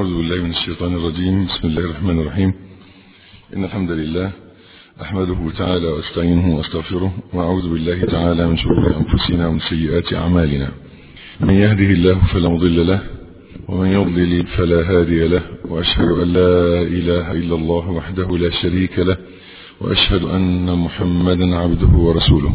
أعوذ بالله من الشيطان الرجيم. بسم الله الرحمن الرحيم. إن الحمد لله أحمده تعالى وأستعينه وأستغفره وأعوذ بالله تعالى من شرور أنفسنا ومن سيئات أعمالنا. من يهده الله فلا مضل له ومن يضلل فلا هادي له وأشهد أن لا إله إلا الله وحده لا شريك له وأشهد أن محمدا عبده ورسوله.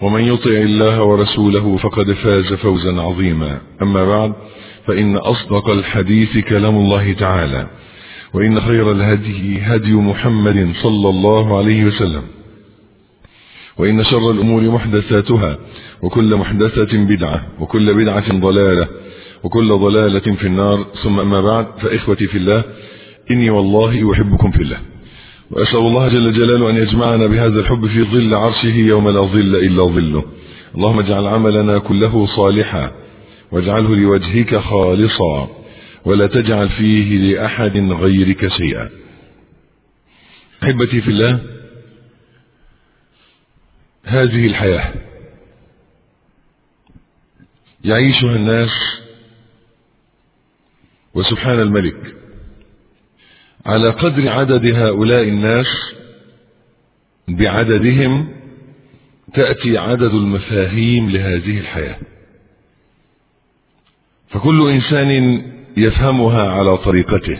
ومن يطع الله ورسوله فقد فاز فوزا عظيما. أما بعد فإن أصدق الحديث كلام الله تعالى وإن خير الهدي هدي محمد صلى الله عليه وسلم وإن شر الأمور محدثاتها وكل محدثة بدعة وكل بدعة ضلالة وكل ضلالة في النار. ثم أما بعد فإخوتي في الله إني والله أحبكم في الله. وأسأل الله جل جلاله أن يجمعنا بهذا الحب في ظل عرشه يوم لا ظل إلا ظله. اللهم اجعل عملنا كله صالحا واجعله لوجهك خالصا ولا تجعل فيه لأحد غيرك شيئا. أحبتي في الله هذه الحياة يعيشها الناس وسبحان الملك على قدر عدد هؤلاء الناس بعددهم تأتي عدد المفاهيم لهذه الحياة. فكل إنسان يفهمها على طريقته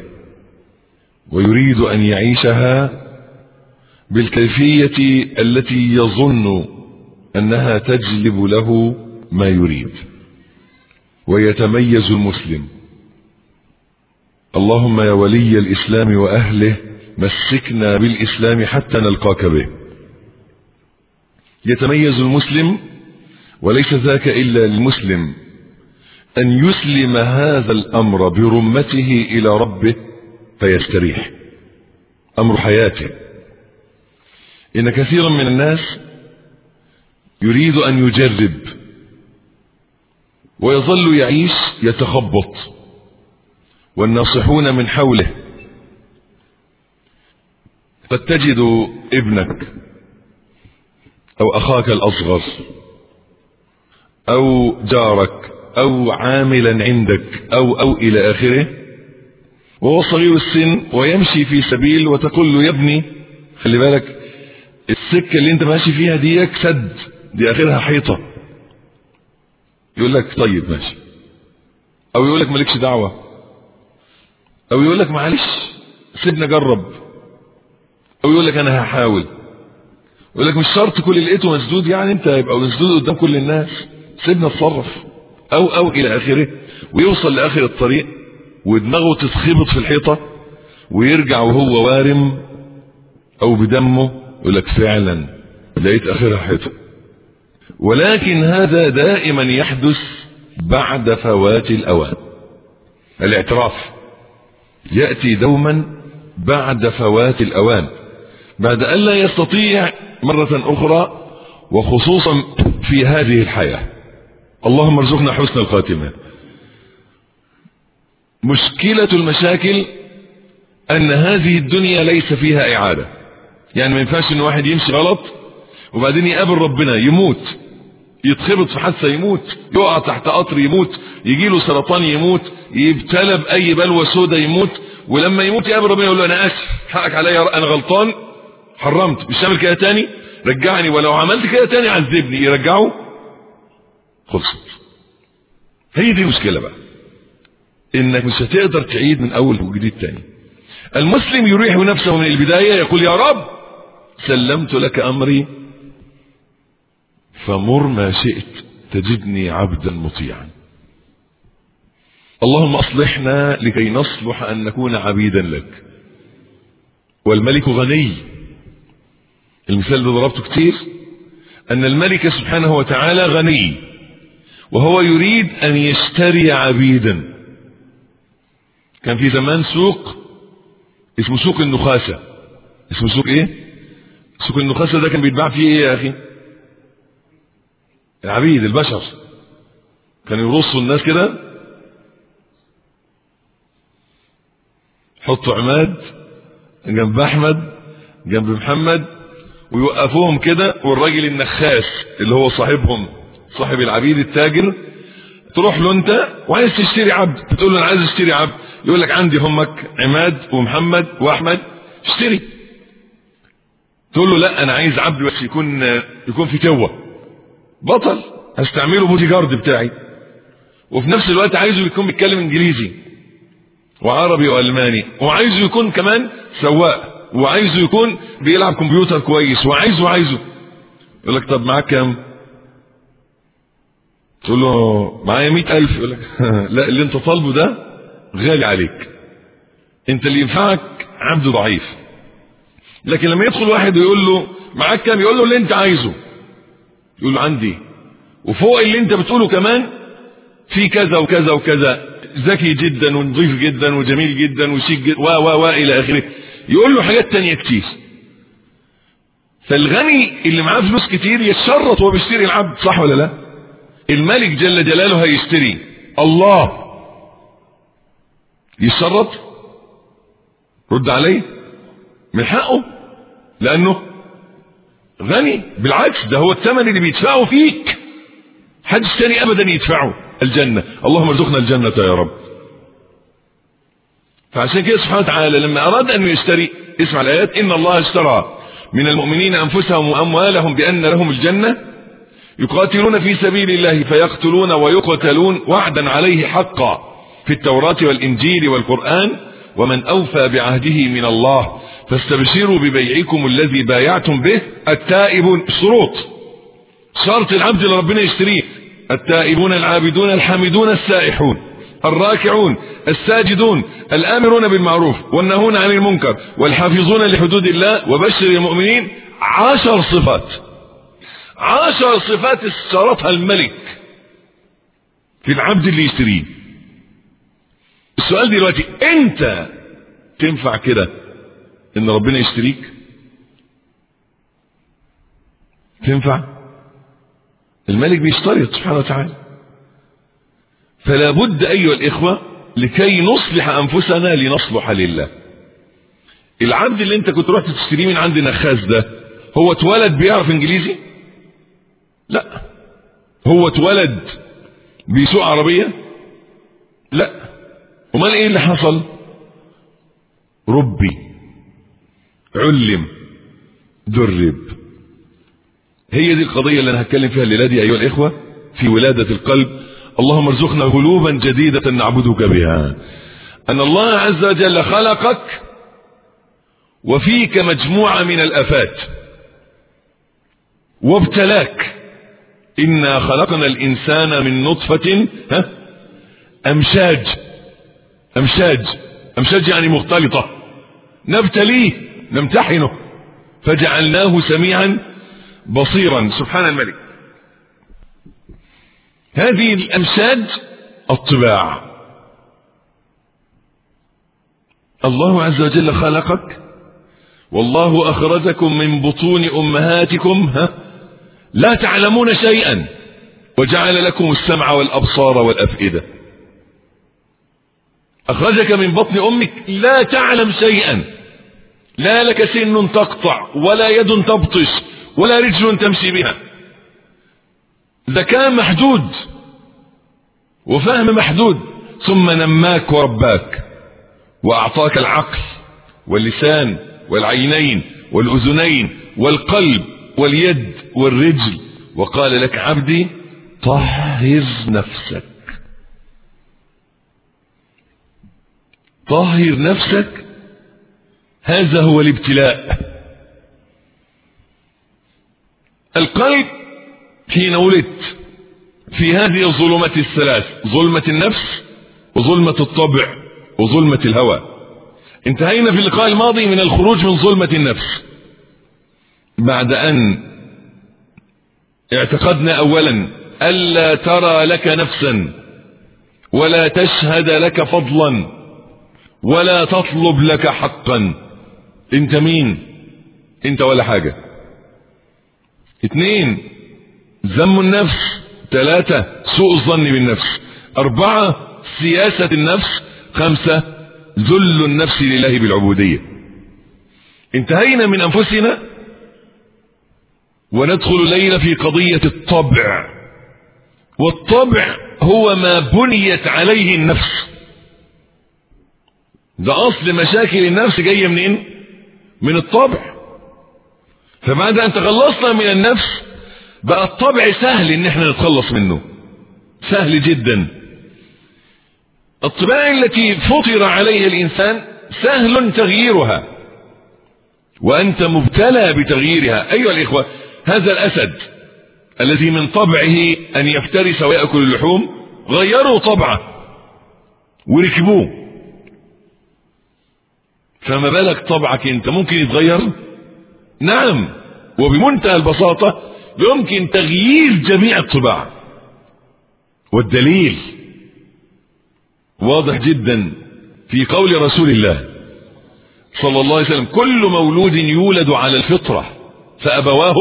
ويريد أن يعيشها بالكيفية التي يظن أنها تجلب له ما يريد. ويتميز المسلم. اللهم يا ولي الإسلام وأهله مسكنا بالإسلام حتى نلقاك به. يتميز المسلم وليس ذاك إلا للمسلم أن يسلم هذا الأمر برمته إلى ربه فيستريح. أمر حياته. إن كثيرا من الناس يريد أن يجرب ويظل يعيش يتخبط. والناصحون من حوله. قد تجد ابنك أو أخاك الأصغر أو جارك أو عاملا عندك أو أو إلى آخره وهو صغير السن ويمشي في سبيل وتقول له يا ابني خلي بالك السكة اللي انت ماشي فيها ديك سد دي آخرها حيطة. يقول لك طيب ماشي. أو يقول لك مالكش دعوة. أو يقول لك معلش سيبنا جرب أو يقول لك أنا هحاول. يقول لك مش شرط كل اللي لقيته مسدود يعني أنت يبقى مسدود قدام كل الناس. سيبنا أتصرف. أو أو إلى آخره. ويوصل لآخر الطريق ودماغه تتخبط في الحيطة ويرجع وهو وارم أو بدمه. يقول لك فعلا لقيت آخرها حيطة. ولكن هذا دائما يحدث بعد فوات الأوان. الاعتراف. يأتي دوما بعد فوات الأوان بعد أن لا يستطيع مرة أخرى وخصوصا في هذه الحياة. اللهم ارزقنا حسن الخاتمة. مشكلة المشاكل أن هذه الدنيا ليس فيها إعادة. يعني ما ينفعش أن واحد يمشي غلط وبعدين يقابل ربنا يموت. يتخبط في حادثة يموت يقع تحت قطر يموت يجي له سرطان يموت يبتلى بأي بلوى سودة يموت ولما يموت يقابل ربنا يقول له أنا آسف حقك عليا أنا غلطان حرمت مش تعمل كده تاني؟ رجعني ولو عملت كده تاني عذبني يرجعه؟ خلصت. هي دي المشكلة بقى إنك مش هتقدر تعيد من أول وجديد تاني. المسلم يريح نفسه من البداية يقول يا رب سلمت لك أمري فمر ما شئت تجدني عبدا مطيعا. اللهم أصلحنا لكي نصلح أن نكون عبيدا لك. والملك غني. المثال ده ضربته كتير أن الملك سبحانه وتعالى غني وهو يريد أن يشتري عبيدا. كان في زمان سوق اسمه سوق النخاسة. اسمه سوق إيه؟ سوق النخاسة ده كان بيتباع فيه إيه يا أخي؟ العبيد البشر. كانوا يرصوا الناس كده. حطوا عماد جنب أحمد جنب محمد ويوقفوهم كده. والراجل النخاس اللي هو صاحبهم صاحب العبيد التاجر تروح له أنت وعايز تشتري عبد. بتقول له أنا عايز أشتري عبد. يقول لك عندي همك عماد ومحمد وأحمد اشتري. تقول له لا أنا عايز عبد بس يكون يكون في توه بطل. هستعمله بودي جارد بتاعي. وفي نفس الوقت عايزه يكون بيتكلم انجليزي وعربي وألماني. وعايزه يكون كمان سواق. وعايزه يكون بيلعب كمبيوتر كويس. وعايزه وعايزه. يقول لك طب معاك كام؟ تقول له معايا مئة ألف. يقول لك لا اللي انت طالبه ده غالي عليك. انت اللي ينفعك عبد ضعيف. لكن لما يدخل واحد ويقول له معاك كام؟ يقول له اللي انت عايزه. يقول له عندي. وفوق اللي انت بتقوله كمان في كذا وكذا وكذا. ذكي جدا ونظيف جدا وجميل جدا وشيك جدا و و و إلى آخره. يقول له حاجات تانية كتير. فالغني اللي معاه فلوس كتير يتشرط وهو بيشتري العبد صح ولا لا؟ الملك جل جلاله هيشتري. الله. يتشرط؟ رد عليه؟ من حقه؟ لأنه غني؟ بالعكس ده هو الثمن اللي بيدفعه فيك. حدش تاني ابدا يدفعه الجنة. اللهم ارزقنا الجنة يا رب. فعشان كده سبحانه وتعالى لما أراد أن يشتري اسمع الآيات إن الله اشترى من المؤمنين أنفسهم وأموالهم بأن لهم الجنة يقاتلون في سبيل الله فيقتلون ويقتلون وعدا عليه حقا في التوراة والإنجيل والقرآن ومن أوفى بعهده من الله فاستبشروا ببيعكم الذي بايعتم به التائب شروط. شرط العبد اللي ربنا يشتريه. التائبون العابدون الحامدون السائحون. الراكعون الساجدون الآمرون بالمعروف والنهون عن المنكر والحافظون لحدود الله وبشر المؤمنين. عشر صفات. عشر صفات اشترطها الملك في العبد اللي يشتريه. السؤال دلوقتي انت تنفع كده إن ربنا يشتريك. تنفع؟ الملك بيشترط سبحانه وتعالى. فلا بد أيها الإخوة لكي نصلح أنفسنا لنصلح لله. العبد اللي أنت كنت رحت تشتريه من عند نخاس ده هو اتولد بيعرف إنجليزي؟ لا. هو اتولد بيسوق عربية؟ لا. أمال إيه اللي حصل؟ ربي علم درب. هي دي القضية اللي أنا هتكلم فيها الليلة دي أيها الإخوة في ولادة القلب. اللهم ارزقنا قلوبا جديدة نعبدك بها. أن الله عز وجل خلقك وفيك مجموعة من الأفات. وابتلاك. إنا خلقنا الإنسان من نطفة ها؟ أمشاج. أمشاج. أمشاج يعني مختلطة. نبتليه. نمتحنه فجعلناه سميعا بصيرا. سبحان الملك. هذه الأمشاج الطباع. الله عز وجل خلقك. والله أخرجكم من بطون أمهاتكم ها؟ لا تعلمون شيئا. وجعل لكم السمع والأبصار والأفئدة. أخرجك من بطن أمك. لا تعلم شيئا. لا لك سن تقطع ولا يد تبطش ولا رجل تمشي بها. ذكاء محدود وفهم محدود ثم نماك ورباك وأعطاك العقل واللسان والعينين والأذنين والقلب واليد والرجل وقال لك عبدي طهر نفسك. طهر نفسك هذا هو الابتلاء. القلب حين ولدت في هذه الظلمات الثلاث ظلمة النفس وظلمة الطبع وظلمة الهوى. انتهينا في اللقاء الماضي من الخروج من ظلمة النفس. بعد أن اعتقدنا أولا ألا ترى لك نفسا ولا تشهد لك فضلا ولا تطلب لك حقا. انت مين؟ انت ولا حاجة. اثنين ذم النفس. ثلاثة سوء الظن بالنفس. أربعة سياسة النفس. خمسة ذل النفس لله بالعبودية. انتهينا من أنفسنا وندخل الليلة في قضية الطبع. والطبع هو ما بنيت عليه النفس. ده أصل مشاكل النفس جاية منين؟ من الطبع. فبعد أن تخلصنا من النفس؟ بقى الطبع سهل إن إحنا نتخلص منه. سهل جدا. الطباع التي فطر عليها الإنسان سهل تغييرها. وأنت مبتلى بتغييرها. أيها الإخوة هذا الأسد الذي من طبعه أن يفترس ويأكل اللحوم غيروا طبعه. وركبوه. فما بالك طبعك انت ممكن يتغير؟ نعم وبمنتهى البساطة يمكن تغيير جميع الطباع. والدليل واضح جدا في قول رسول الله صلى الله عليه وسلم كل مولود يولد على الفطرة فأبواه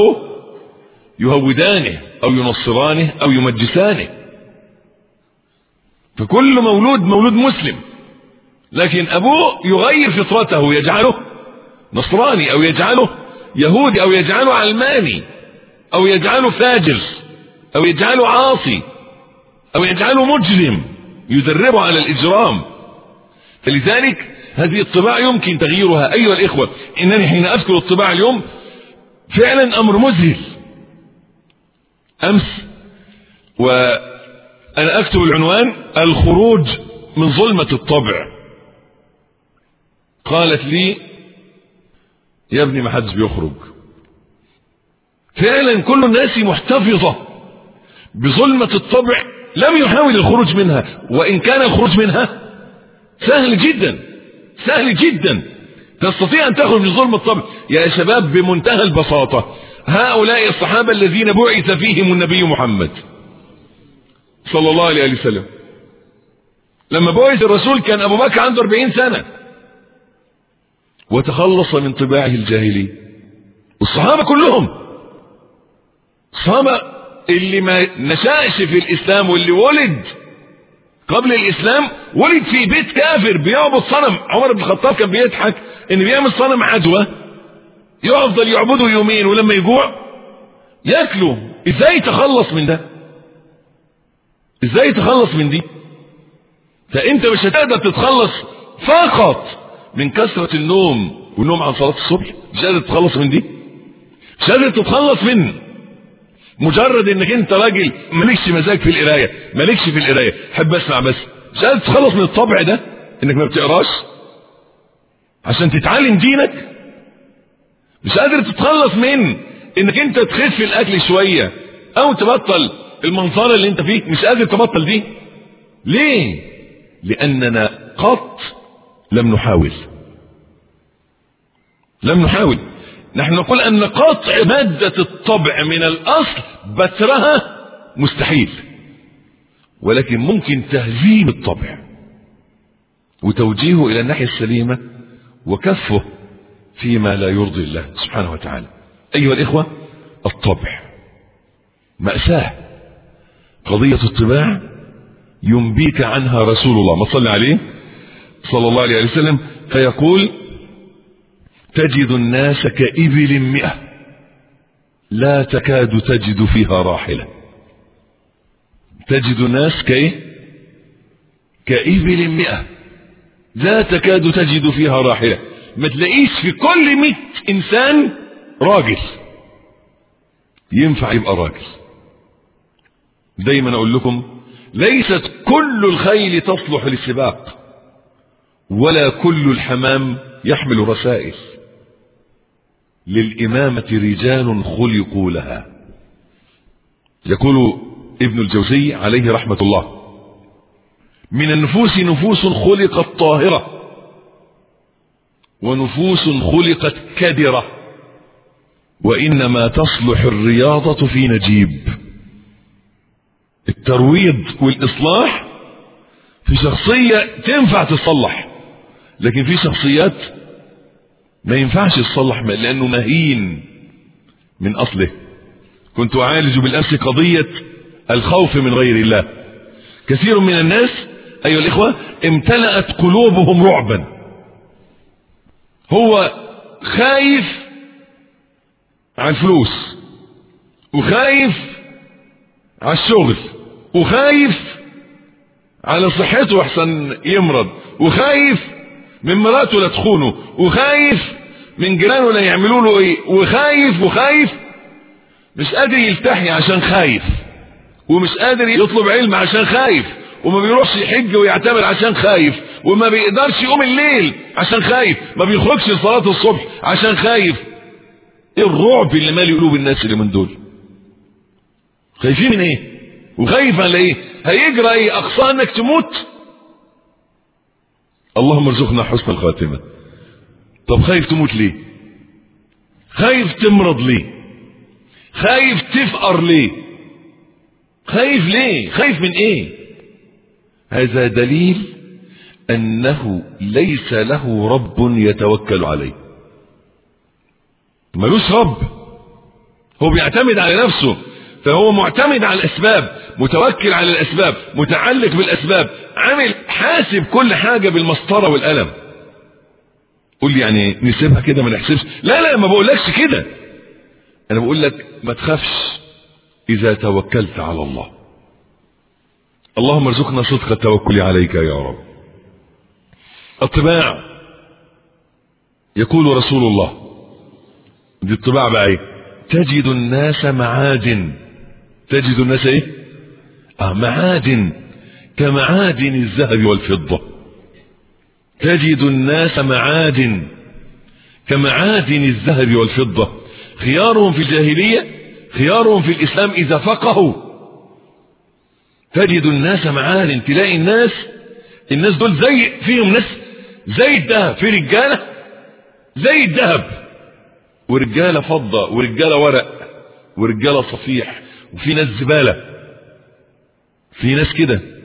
يهودانه أو ينصرانه أو يمجسانه. فكل مولود مولود مسلم. لكن أبوه يغير فطرته يجعله نصراني أو يجعله يهودي أو يجعله علماني أو يجعله فاجر أو يجعله عاصي أو يجعله مجرم يدربه على الإجرام. فلذلك هذه الطباع يمكن تغييرها. أيها الإخوة إنني حين أذكر الطباع اليوم فعلا أمر مذهل. أمس وأنا أكتب العنوان الخروج من ظلمة الطبع. قالت لي يا ابني ما حدش بيخرج. فعلا كل الناس محتفظة بظلمة الطبع لم يحاول الخروج منها وإن كان الخروج منها سهل جدا سهل جدا. تستطيع أن تخرج من ظلم الطبع. يا شباب بمنتهى البساطة هؤلاء الصحابة الذين بعث فيهم النبي محمد صلى الله عليه وسلم. لما بعث الرسول كان أبو بكر عنده 40 سنة. وتخلص من طباعه الجاهلي. الصحابة كلهم. الصحابة اللي ما نشأش في الإسلام واللي ولد قبل الإسلام ولد في بيت كافر بيعبد صنم. عمر بن الخطاب كان بيضحك إن بيعمل صنم عدوى. يفضل يعبده يومين ولما يجوع ياكله. إزاي يتخلص من ده؟ إزاي يتخلص من دي؟ فأنت مش هتقدر تتخلص فقط من كثرة النوم والنوم عن صلاة الصبح مش قادر تتخلص من دي؟ مش قادر تتخلص من؟ مجرد إنك أنت راجل مالكش مزاج في القراية مالكش في القراية حب أسمع بس. مش قادر تتخلص من الطبع ده إنك ما بتقراش؟ عشان تتعلم دينك؟ مش قادر تتخلص من إنك أنت تخف الأكل شوية أو تبطل المنظرة اللي أنت فيه؟ مش قادر تبطل دي؟ ليه؟ لأننا قط لم نحاول. لم نحاول. نحن نقول أن قطع مادة الطبع من الأصل بترها مستحيل. ولكن ممكن تهزيم الطبع. وتوجيهه إلى الناحية السليمة وكفه فيما لا يرضي الله سبحانه وتعالى. أيها الإخوة الطبع. مأساة. قضية الطباع ينبيك عنها رسول الله. ما صلى عليه؟ صلى الله عليه وسلم فيقول تجد الناس كإبل مئة لا تكاد تجد فيها راحلة. تجد الناس كإيه كإبل مئة لا تكاد تجد فيها راحلة. ما تلاقيش في كل مئة إنسان راجل. ينفع يبقى راجل. دايما أقول لكم ليست كل الخيل تصلح للسباق. ولا كل الحمام يحمل رسائل. للإمامة رجال خلقوا لها. يقول ابن الجوزي عليه رحمة الله من النفوس نفوس خلقت طاهرة ونفوس خلقت كدرة وإنما تصلح الرياضة في نجيب. الترويض والإصلاح في شخصية تنفع تصلح. لكن في شخصيات ما ينفعش تصلح لأنه مهين من أصله. كنت أعالج بالأمس قضية الخوف من غير الله. كثير من الناس أيها الإخوة امتلأت قلوبهم رعبا. هو خايف عن فلوس وخايف على الشغل وخايف على صحته أحسن يمرض وخايف من مراته لا تخونه. وخايف من جيرانه لا يعملوا له إيه. وخايف وخايف. مش قادر يلتحي عشان خايف. ومش قادر يطلب علم عشان خايف. وما بيروحش يحج ويعتمر عشان خايف. وما بيقدرش يقوم الليل عشان خايف. ما بيخرجش لصلاة الصبح عشان خايف. إيه الرعب اللي مالي قلوب الناس اللي من دول؟ خايفين من إيه؟ وخايف على إيه؟ هيجرى إيه؟ أقصى إنك تموت؟ اللهم ارزقنا حسن الخاتمة. طب خايف تموت ليه؟ خايف تمرض ليه؟ خايف تفقر ليه؟ خايف ليه؟ خايف من إيه؟ هذا دليل أنه ليس له رب يتوكل عليه. ملوش رب. هو بيعتمد على نفسه. فهو معتمد على الأسباب متوكل على الأسباب متعلق بالأسباب عامل حاسب كل حاجة بالمسطرة والقلم. قول لي يعني نسيبها كده ما نحسبش. لا لا ما بقولكش كده. أنا بقول لك ما تخافش إذا توكلت على الله. اللهم ارزقنا صدق التوكل عليك يا رب. الطباع. يقول رسول الله دي الطباع بقى إيه؟ تجد الناس معادن تجد الناس إيه؟ آه معادن كمعادن الذهب والفضة. تجد الناس معادن كمعادن الذهب والفضة. خيارهم في الجاهلية خيارهم في الإسلام إذا فقهوا. تجد الناس معادن تلاقي الناس الناس دول زي فيهم ناس زي الذهب. في رجالة زي الذهب. ورجالة فضة ورجالة ورق ورجالة صفيح وفي ناس زبالة. في ناس كده.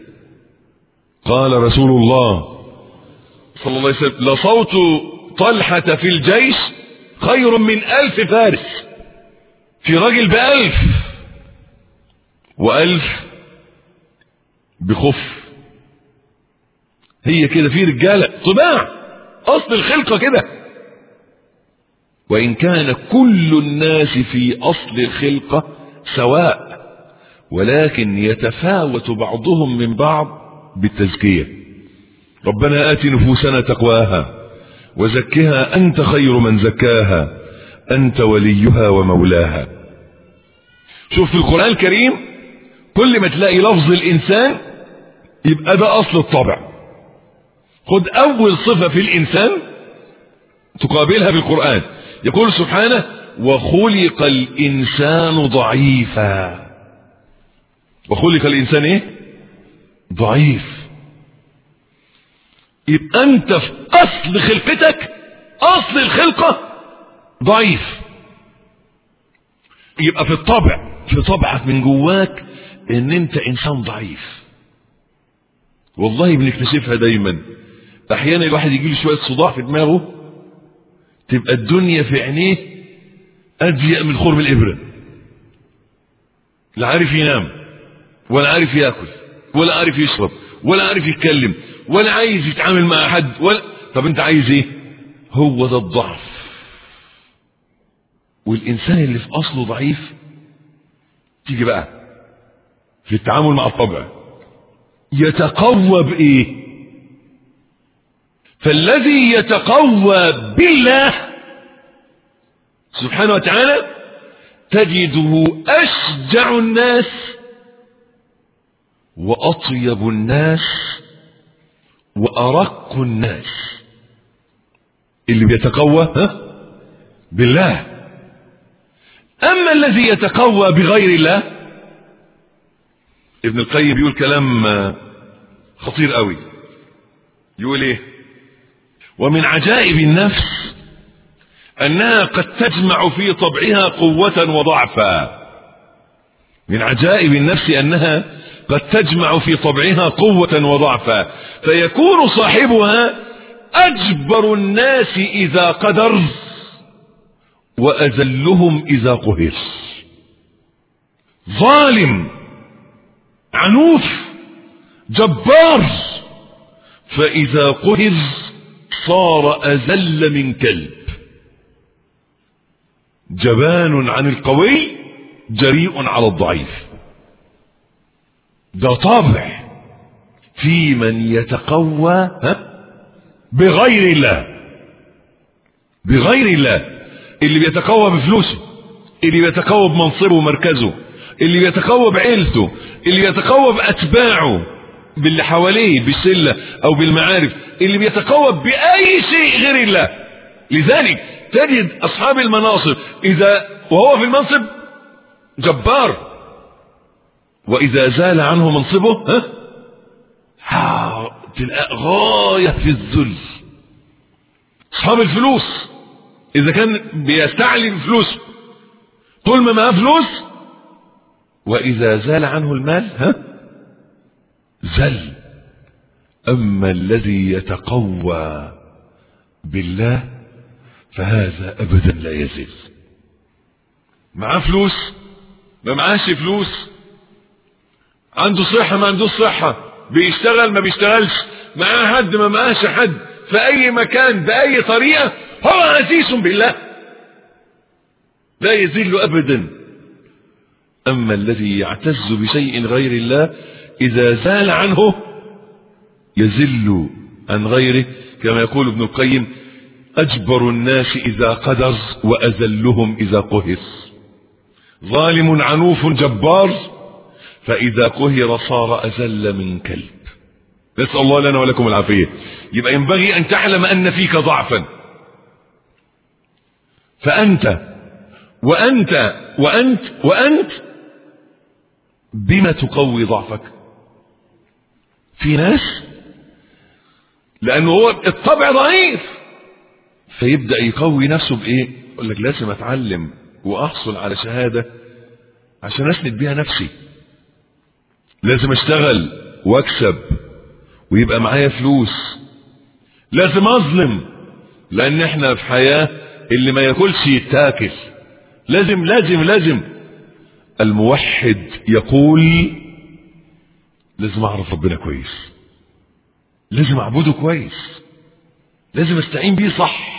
قال رسول الله صلى الله عليه وسلم لصوت طلحة في الجيش خير من ألف فارس في راجل بألف وألف بخف. هي كده في رجالة طباع أصل الخلقة كده. وإن كان كل الناس في أصل الخلقة سواء ولكن يتفاوت بعضهم من بعض بالتزكية. ربنا آت نفوسنا تقواها وزكها أنت خير من زكاها أنت وليها ومولاها. شوف في القرآن الكريم كل ما تلاقي لفظ الإنسان يبقى ده أصل الطبع خد أول صفة في الإنسان تقابلها بالقرآن. يقول سبحانه وخلق الإنسان ضعيفا. وخلق الإنسان إيه؟ ضعيف. يبقى أنت في أصل خلقتك أصل الخلقة ضعيف. يبقى في الطبع في طبعك من جواك إن أنت إنسان ضعيف. والله بنكتشفها دايما. أحيانا الواحد يجي له شوية صداع في دماغه تبقى الدنيا في عينيه أضيق من خرم الإبرة. لا عارف ينام ولا عارف يأكل. ولا عارف يشرب ولا عارف يتكلم ولا عايز يتعامل مع حد ولا طب انت عايز إيه؟ هو ده الضعف. والإنسان اللي في أصله ضعيف تيجي بقى في التعامل مع الطبع يتقوى بإيه؟ فالذي يتقوى بالله سبحانه وتعالى تجده أشجع الناس وأطيب الناس وأرق الناس. اللي بيتقوى ها؟ بالله. أما الذي يتقوى بغير الله ابن القيم بيقول كلام خطير قوي. يقول إيه؟ ومن عجائب النفس أنها قد تجمع في طبعها قوة وضعفا. من عجائب النفس أنها قد تجمع في طبعها قوة وضعفا. فيكون صاحبها أجبر الناس إذا قدر وأذلهم إذا قهر. ظالم عنوف جبار. فإذا قهر صار أذل من كلب. جبان عن القوي جريء على الضعيف. ده طابع في من يتقوى بغير الله. بغير الله. اللي بيتقوى بفلوسه اللي بيتقوى بمنصبه ومركزه اللي بيتقوى بعيلته اللي بيتقوى بأتباعه باللي حواليه بالشلة أو بالمعارف اللي بيتقوى بأي شيء غير الله. لذلك تجد أصحاب المناصب إذا وهو في المنصب جبار. وإذا زال عنه منصبه ها؟ تلقى غاية في الذل. أصحاب الفلوس إذا كان بيستعلي بفلوسه طول ما معاه فلوس وإذا زال عنه المال ها؟ زل أما الذي يتقوى بالله فهذا أبدا لا يزل معاه فلوس ما معاش فلوس عنده صحة ما عندوش صحة. بيشتغل ما بيشتغلش. معاه حد ما معاش حد. في أي مكان بأي طريقة. هو عزيز بالله. لا يزل أبدا. أما الذي يعتز بشيء غير الله إذا زال عنه يزل عن غيره. كما يقول ابن القيم أجبر الناس إذا قدر وأزلهم إذا قهر. ظالم عنوف جبار فإذا قهر صار أزل من كلب. نسأل الله لنا ولكم العافية. يبقى ينبغي أن تعلم أن فيك ضعفا. فأنت وأنت وأنت وأنت بما تقوي ضعفك؟ في ناس؟ لأنه هو الطبع ضعيف. فيبدأ يقوي نفسه بإيه؟ يقول لك لازم أتعلم وأحصل على شهادة عشان أسند بيها نفسي. لازم أشتغل وأكسب ويبقى معايا فلوس. لازم أظلم لأن إحنا في حياة اللي ما ياكلش يتاكل. لازم لازم لازم. الموحد يقول لازم اعرف ربنا كويس. لازم اعبده كويس. لازم استعين بيه صح.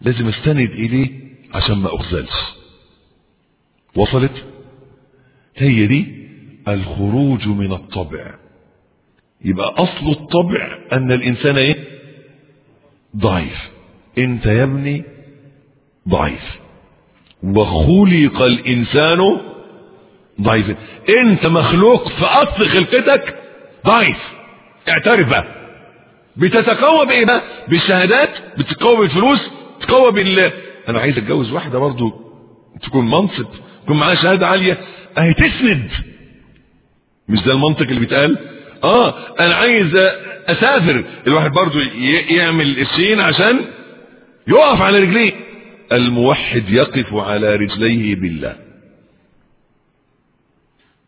لازم استند إليه عشان ما اخذلش وصلت؟ هي دي الخروج من الطبع. يبقى أصل الطبع أن الإنسان إيه؟ ضعيف. أنت يا ابني ضعيف. وخلق الإنسان ضعيفا أنت مخلوق في أصل خلقتك ضعيف. اعترف بقى. بتتقوى بإيه بقى؟ بالشهادات بتتقوى بالفلوس تتقوى بال. أنا عايز أتجوز واحدة برضو تكون منصب تكون معاها شهادة عالية. أهي تسند. مش ده المنطق اللي بيتقال؟ آه أنا عايز أسافر. الواحد برضو يعمل قرشين عشان يقف على رجليه. الموحد يقف على رجليه بالله.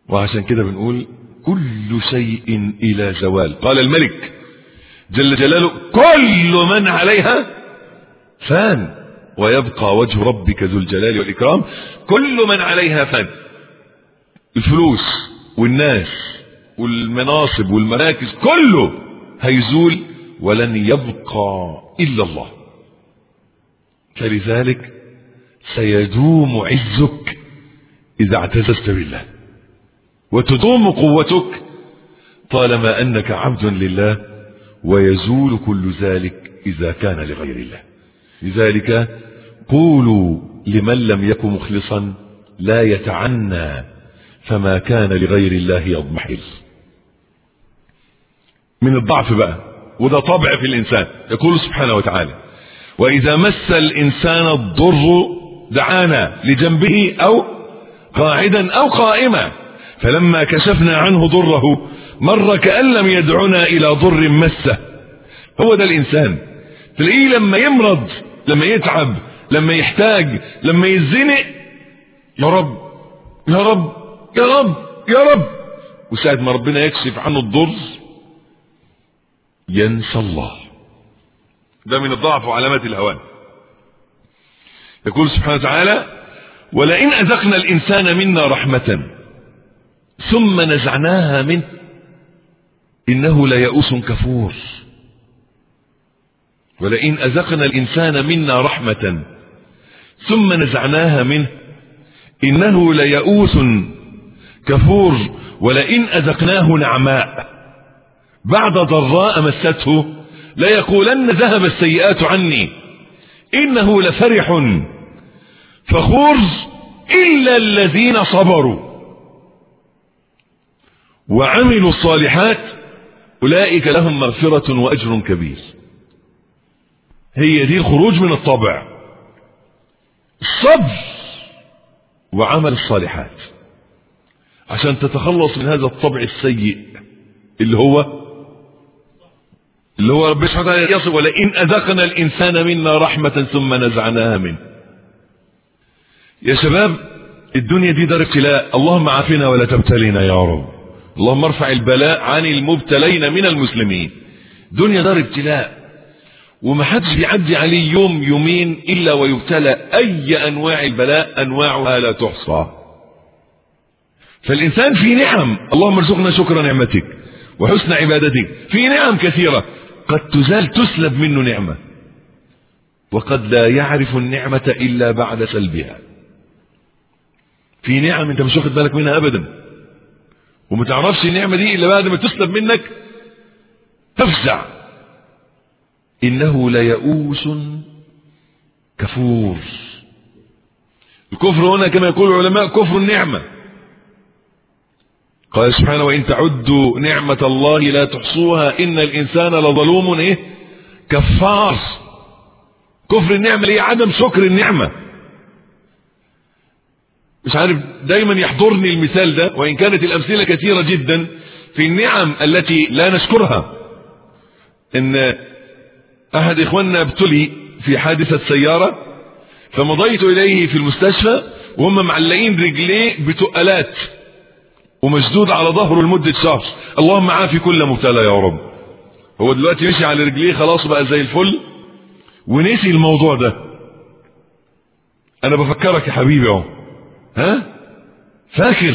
وعشان كده بنقول كل شيء إلى زوال. قال الملك جل جلاله كل من عليها فان. ويبقى وجه ربك ذو الجلال والإكرام. كل من عليها فان. الفلوس. والناس والمناصب والمراكز كله هيزول ولن يبقى إلا الله. فلذلك سيدوم عزك إذا اعتززت بالله وتدوم قوتك طالما أنك عبد لله ويزول كل ذلك إذا كان لغير الله. لذلك قولوا لمن لم يكن مخلصا لا يتعنى فما كان لغير الله يضمحل. من الضعف بقى وده طبع في الإنسان يقول سبحانه وتعالى وإذا مس الإنسان الضر دعانا لجنبه أو قاعدا أو قائما فلما كشفنا عنه ضره مر كأن لم يدعنا إلى ضر مسه. هو ده الإنسان. تلاقيه لما يمرض لما يتعب لما يحتاج لما يزنق يا رب يا رب يا رب يا رب. وساعة ما ربنا يكشف عنه الضر ينسى الله. ده من الضعف وعلامات الهوان. يقول سبحانه وتعالى ولئن أذقنا الإنسان منا رحمة ثم نزعناها منه إنه ليئوس كفور. ولئن أذقنا الإنسان منا رحمة ثم نزعناها منه إنه ليئوس كفور ولئن أذقناه نعماء. بعد ضراء مسته ليقولن ذهب السيئات عني. إنه لفرح. فخور إلا الذين صبروا. وعملوا الصالحات أولئك لهم مغفرة وأجر كبير. هي دي الخروج من الطبع. الصبر وعمل الصالحات. عشان تتخلص من هذا الطبع السيء اللي هو اللي هو رب سبحانه وتعالى يصف ولئن أذقنا الإنسان منا رحمة ثم نزعناها منه. يا شباب الدنيا دي دار ابتلاء. اللهم عافنا ولا تبتلينا يا رب. اللهم ارفع البلاء عن المبتلين من المسلمين. دنيا دار ابتلاء. وما حدش بيعدي عليه يوم يومين إلا ويبتلى أي أنواع البلاء أنواعها لا تحصى. فالإنسان في نعم. اللهم ارزقنا شكر نعمتك وحسن عبادتك. في نعم كثيرة. قد تزال تسلب منه نعمة. وقد لا يعرف النعمة إلا بعد سلبها. في نعم أنت مش واخد بالك منها ابدا. وما تعرفش النعمة دي إلا بعد ما تسلب منك. تفزع. إنه ليئوس كفور. الكفر هنا كما يقول العلماء كفر النعمة. قال سبحانه وإن تعدوا نعمة الله لا تحصوها إن الإنسان لظلوم إيه؟ كفار. كفر النعمة هي عدم شكر النعمة. مش عارف دايما يحضرني المثال ده وإن كانت الأمثلة كثيرة جدا في النعم التي لا نشكرها. إن أحد إخواننا ابتلي في حادثة سيارة فمضيت إليه في المستشفى وهم معلقين رجليه بتقلات ومشدود على ظهره لمدة شهر. اللهم عافي كل مبتلى يا رب. هو دلوقتي مشي على رجليه خلاص بقى زي الفل. ونسي الموضوع ده. أنا بفكرك يا حبيبي أهو. ها؟ فاكر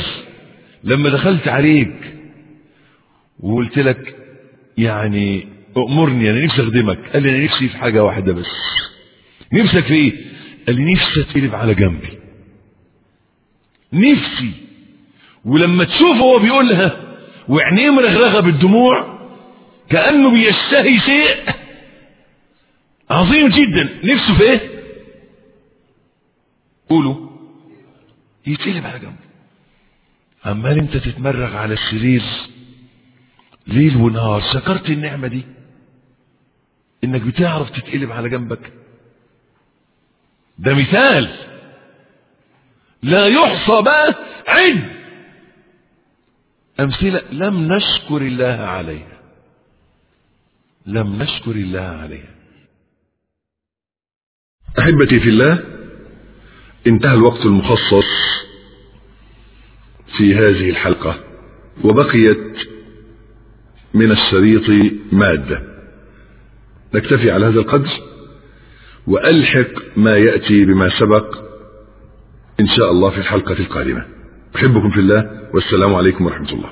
لما دخلت عليك وقلت لك يعني أمرني أنا نفسي أخدمك. قال لي أنا نفسي في حاجة واحدة بس. نفسك في إيه؟ قال لي نفسي أتقلب على جنبي. نفسي. ولما تشوفه هو بيقولها وعينيه مرغرغه بالدموع كأنه بيشتهي شيء عظيم جدا. نفسه في إيه؟ قولوا. يتقلب على جنبه. عمال أنت تتمرغ على السرير ليل ونهار. شكرت النعمة دي. إنك بتعرف تتقلب على جنبك. ده مثال. لا يحصى بقى عد أمثلة لم نشكر الله عليها. لم نشكر الله عليها. أحبتي في الله انتهى الوقت المخصص في هذه الحلقة وبقيت من الشريط مادة. نكتفي على هذا القدر وألحق ما يأتي بما سبق إن شاء الله في الحلقة القادمة. أحبكم في الله والسلام عليكم ورحمة الله.